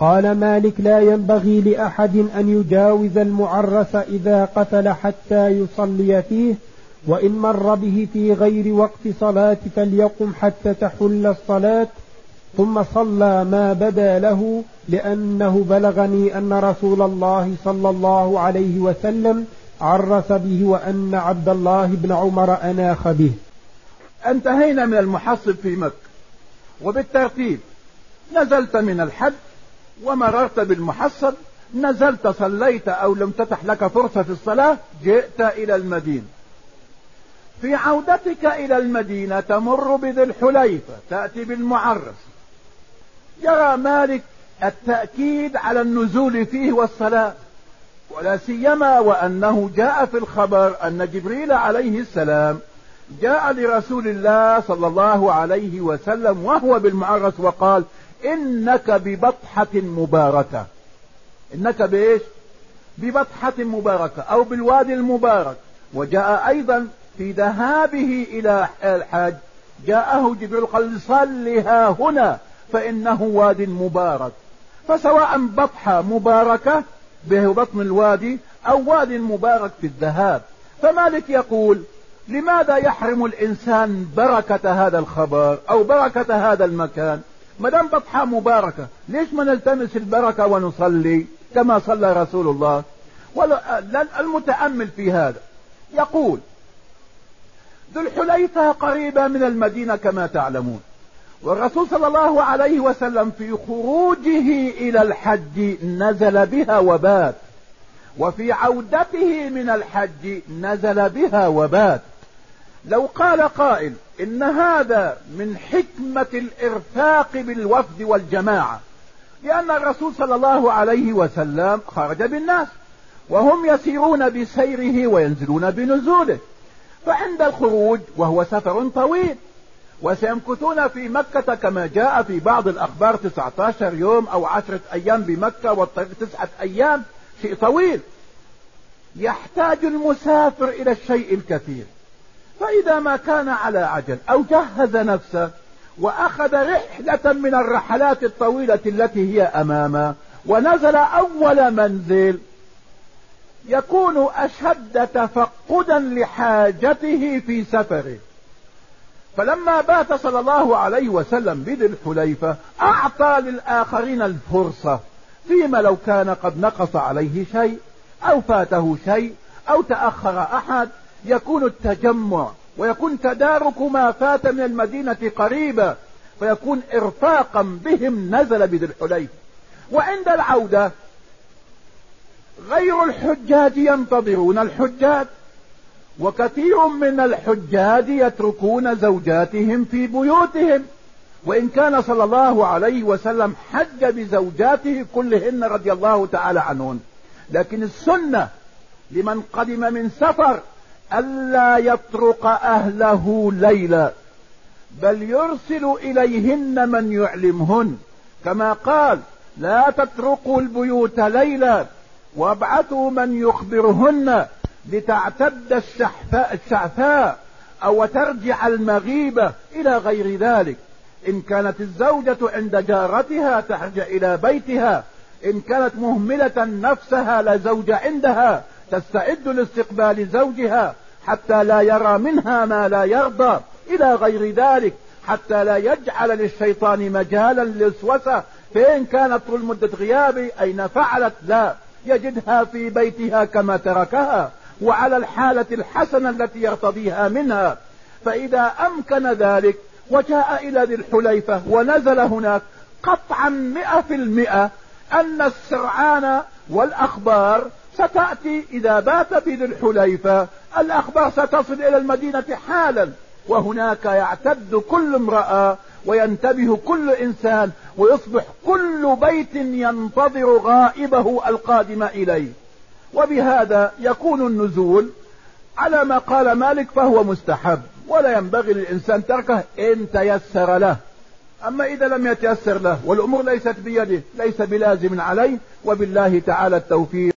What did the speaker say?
قال مالك لا ينبغي لأحد أن يجاوز المعرس إذا قتل حتى يصلي فيه وإن مر به في غير وقت صلاة فليقم حتى تحل الصلاة ثم صلى ما بدا له لأنه بلغني أن رسول الله صلى الله عليه وسلم عرس به وأن عبد الله بن عمر أناخ به. انتهينا من المحصب في مكة وبالترتيب نزلت من الحج ومررت بالمحصب نزلت صليت أو لم تتح لك فرصة في الصلاة جئت إلى المدينة. في عودتك إلى المدينة تمر بذي الحليفة تأتي بالمعرس. يرى مالك التأكيد على النزول فيه والصلاة. ولا سيما وأنه جاء في الخبر أن جبريل عليه السلام جاء لرسول الله صلى الله عليه وسلم وهو بالمعرس وقال إنك ببطحة مباركة. إنك بإيش؟ ببطحة مباركة أو بالوادي المبارك. وجاء أيضا في ذهابه إلى الحاج. جاءه جبريل قال صلها هنا فإنه واد مبارك. فسواء بطحة مباركة به بطن الوادي أو واد مبارك في الذهاب. فمالك يقول لماذا يحرم الإنسان بركة هذا الخبر أو بركة هذا المكان؟ ما دام بطحة مباركة ليش ما نلتمس البركة ونصلي كما صلى رسول الله؟ المتأمل في هذا. يقول ذو الحليفة قريبة من المدينة كما تعلمون. والرسول صلى الله عليه وسلم في خروجه إلى الحج نزل بها وبات. وفي عودته من الحج نزل بها وبات. لو قال قائل إن هذا من حكمة الإرفاق بالوفد والجماعة لأن الرسول صلى الله عليه وسلم خرج بالناس وهم يسيرون بسيره وينزلون بنزوله. فعند الخروج وهو سفر طويل وسيمكثون في مكة كما جاء في بعض الأخبار 19 يوم أو عشرة أيام بمكة والطريق تسعة أيام شيء طويل. يحتاج المسافر إلى الشيء الكثير. فإذا ما كان على عجل أو جهز نفسه وأخذ رحلة من الرحلات الطويلة التي هي أمامه ونزل أول منزل يكون أشد تفقدا لحاجته في سفره. فلما بات صلى الله عليه وسلم بذي الحليفة أعطى للآخرين الفرصة فيما لو كان قد نقص عليه شيء أو فاته شيء أو تأخر أحد يكون التجمع ويكون تدارك ما فات من المدينة قريبا فيكون إرفاقا بهم نزل بذي الحليفة وعند العودة غير الحجاج ينتظرون الحجاج وكثير من الحجاج يتركون زوجاتهم في بيوتهم. وإن كان صلى الله عليه وسلم حج بزوجاته كلهن رضي الله تعالى عنهن. لكن السنة لمن قدم من سفر ألا يطرق أهله ليلا بل يرسل إليهن من يعلمهن. كما قال لا تتركوا البيوت ليلا وابعثوا من يخبرهن لتعتد الشعفاء أو ترجع المغيبة إلى غير ذلك. إن كانت الزوجة عند جارتها ترجع إلى بيتها إن كانت مهملة نفسها لا زوج عندها تستعد لاستقبال زوجها حتى لا يرى منها ما لا يرضى إلى غير ذلك حتى لا يجعل للشيطان مجالا للوسوسة فإن كانت طول مدة غيابي أين فعلت؟ لا. يجدها في بيتها كما تركها وعلى الحالة الحسنة التي يرتضيها منها. فإذا أمكن ذلك وجاء إلى ذي الحليفة ونزل هناك قطعا مئة في المئة أن السرعان والأخبار ستأتي إذا بات في ذي الحليفة. الأخبار ستصل إلى المدينة حالا وهناك يعتد كل امرأة وينتبه كل إنسان ويصبح كل بيت ينتظر غائبه القادم إليه. وبهذا يكون النزول على ما قال مالك فهو مستحب. ولا ينبغي للإنسان تركه إن تيسر له. أما إذا لم يتيسر له والأمور ليست بيده ليس بلازم عليه. وبالله تعالى التوفيق.